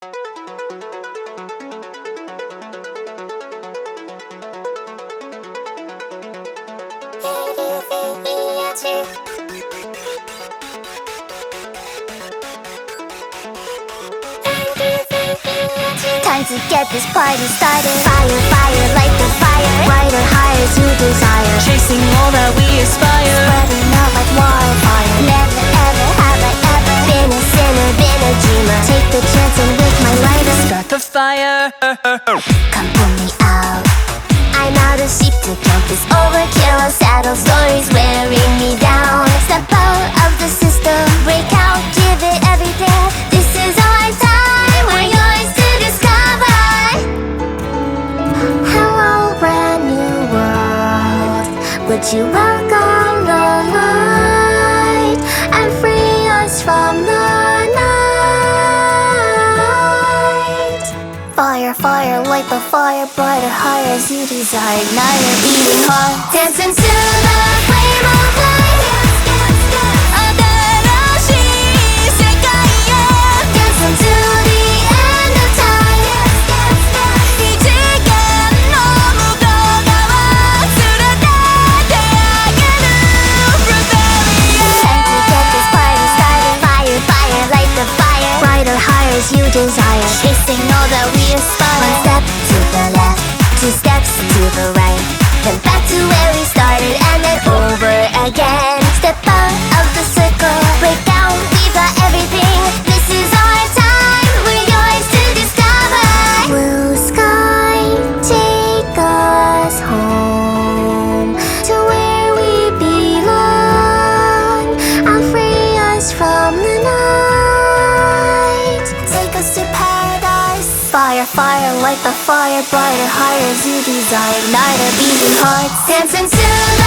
Time to get this party started. Fire, fire, light the fire. Brighter, higher the fire. Come pull me out. I'm out of sheep to count this overkill. Saddle stories wearing me down. Step out of the system. Break out, give it everything This is our time. We're yours to discover. Hello, brand new world. Would you welcome げる Rebellion Time to the day I can do. Time to Fire, fire, light the fire Brighter, higher as you desire Chasing all that we aspire Fire, light the fire Brighter, higher as you desire. Ignite our beating hearts. Dance into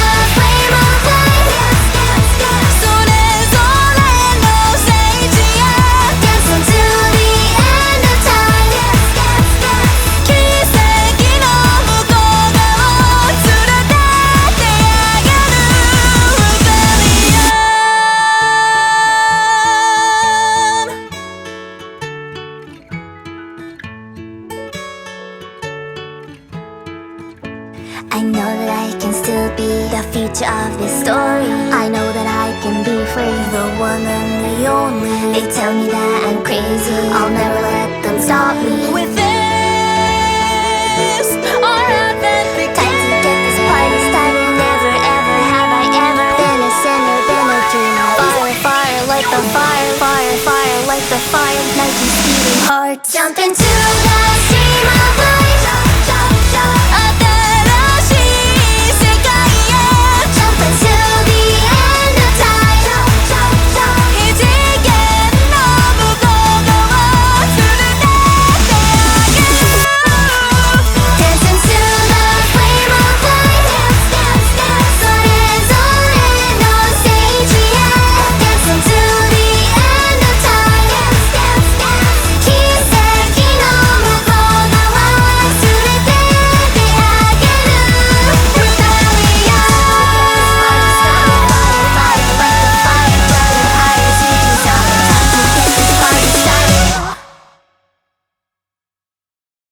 I know that I can still be the future of this story. I know that I can be free, the one and the only. They tell me that I'm crazy. I'll never let them stop me. With this, our advent Time to get this party started. Never ever have I ever been a sinner, been a dreamer. Fire, fire, light the fire, fire, fire, light the fire. Night is beating heart. Jump into